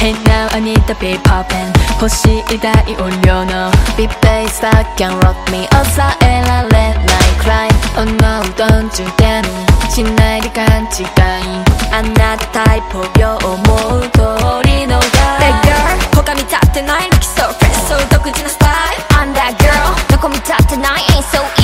Hey now I need the be poppin 欲しい大音量の Big bass that can rock me 抑えられない cry Oh no don't you dare me しないで勘違いあなたタイプよ思う通りのが Hey girl 他見立ってない Look so fresh so 独自のスタイル I'm that girl どこ見立ってない Ain't so easy